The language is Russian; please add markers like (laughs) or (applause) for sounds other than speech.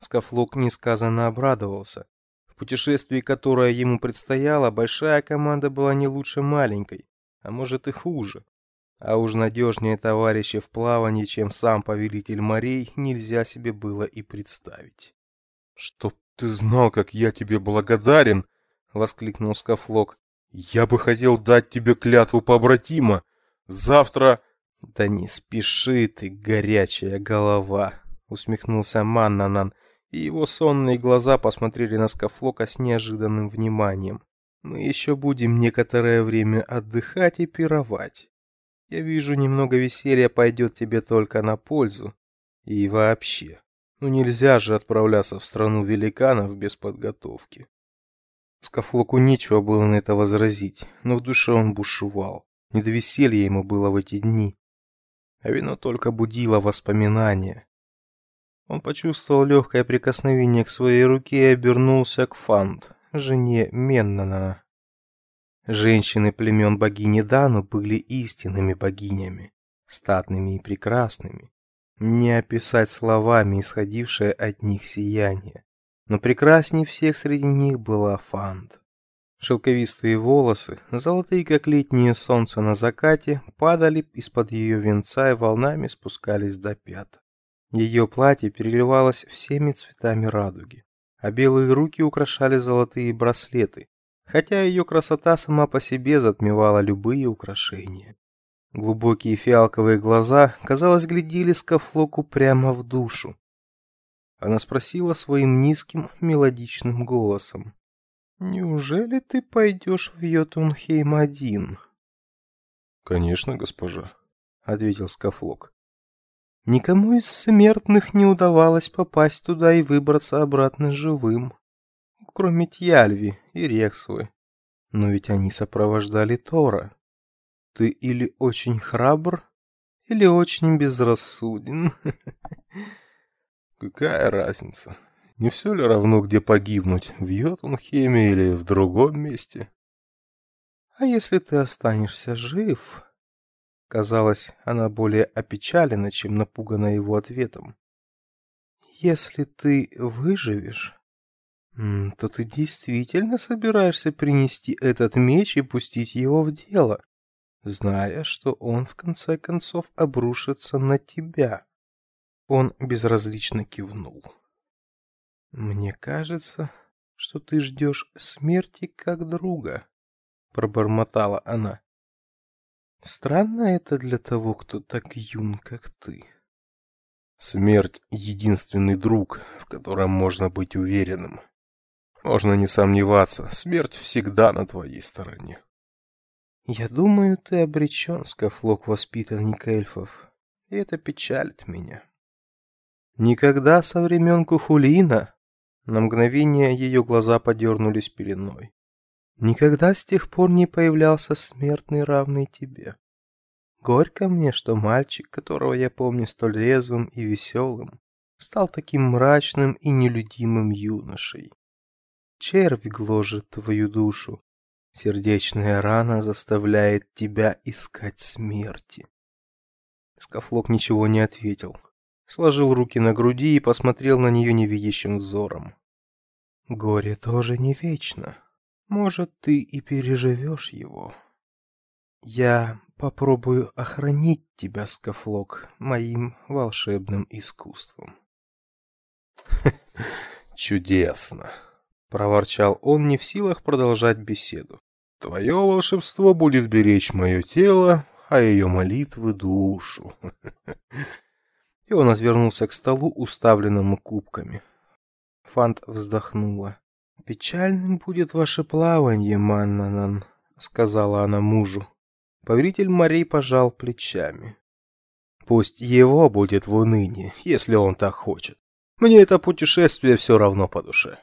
Скафлок несказанно обрадовался. В путешествии, которое ему предстояло, большая команда была не лучше маленькой, а может и хуже. А уж надежнее товарища в плавании, чем сам повелитель морей, нельзя себе было и представить. «Чтоб ты знал, как я тебе благодарен!» — воскликнул Скафлок. «Я бы хотел дать тебе клятву побратима. Завтра...» «Да не спеши ты, горячая голова!» — усмехнулся Маннанан, и его сонные глаза посмотрели на Скафлока с неожиданным вниманием. «Мы еще будем некоторое время отдыхать и пировать. Я вижу, немного веселья пойдет тебе только на пользу. И вообще, ну нельзя же отправляться в страну великанов без подготовки. Скафлоку нечего было на это возразить, но в душе он бушевал. Не до веселья ему было в эти дни. А вино только будило воспоминания. Он почувствовал легкое прикосновение к своей руке и обернулся к Фант, жене Меннана. Женщины племен богини Дану были истинными богинями, статными и прекрасными. Не описать словами исходившее от них сияние. Но прекрасней всех среди них была Фант. Шелковистые волосы, золотые как летнее солнце на закате, падали из-под ее венца и волнами спускались до пят. Ее платье переливалось всеми цветами радуги, а белые руки украшали золотые браслеты, хотя ее красота сама по себе затмевала любые украшения. Глубокие фиалковые глаза, казалось, глядели Скафлоку прямо в душу. Она спросила своим низким мелодичным голосом: "Неужели ты пойдешь в Йотунхейм один?" "Конечно, госпожа", ответил Скафлок. Никому из смертных не удавалось попасть туда и выбраться обратно живым кроме Тьяльви и Рексвы. Но ведь они сопровождали Тора. Ты или очень храбр, или очень безрассуден. (laughs) Какая разница? Не все ли равно, где погибнуть, в Йотунхеме или в другом месте? А если ты останешься жив? Казалось, она более опечалена, чем напугана его ответом. Если ты выживешь, то ты действительно собираешься принести этот меч и пустить его в дело, зная, что он в конце концов обрушится на тебя. Он безразлично кивнул. Мне кажется, что ты ждешь смерти как друга, пробормотала она. Странно это для того, кто так юн, как ты. Смерть единственный друг, в котором можно быть уверенным. Можно не сомневаться, смерть всегда на твоей стороне. Я думаю, ты обречен, Скафлок воспитанник эльфов, и это печалит меня. Никогда со времен Кухулина на мгновение ее глаза подернулись пеленой. Никогда с тех пор не появлялся смертный равный тебе. Горько мне, что мальчик, которого я помню столь резвым и веселым, стал таким мрачным и нелюдимым юношей. Червь гложет твою душу. Сердечная рана заставляет тебя искать смерти. Скафлок ничего не ответил. Сложил руки на груди и посмотрел на нее невидящим взором. Горе тоже не вечно. Может, ты и переживешь его. Я попробую охранить тебя, Скафлок, моим волшебным искусством. (laughs) Чудесно проворчал он, не в силах продолжать беседу. Твое волшебство будет беречь мое тело, а ее молитвы душу. (laughs) И он отвернулся к столу, уставленному кубками. Фант вздохнула. Печальным будет ваше плавание, Маннанан, сказала она мужу. Повелитель морей пожал плечами. Пусть его будет в унынии, если он так хочет. Мне это путешествие все равно по душе.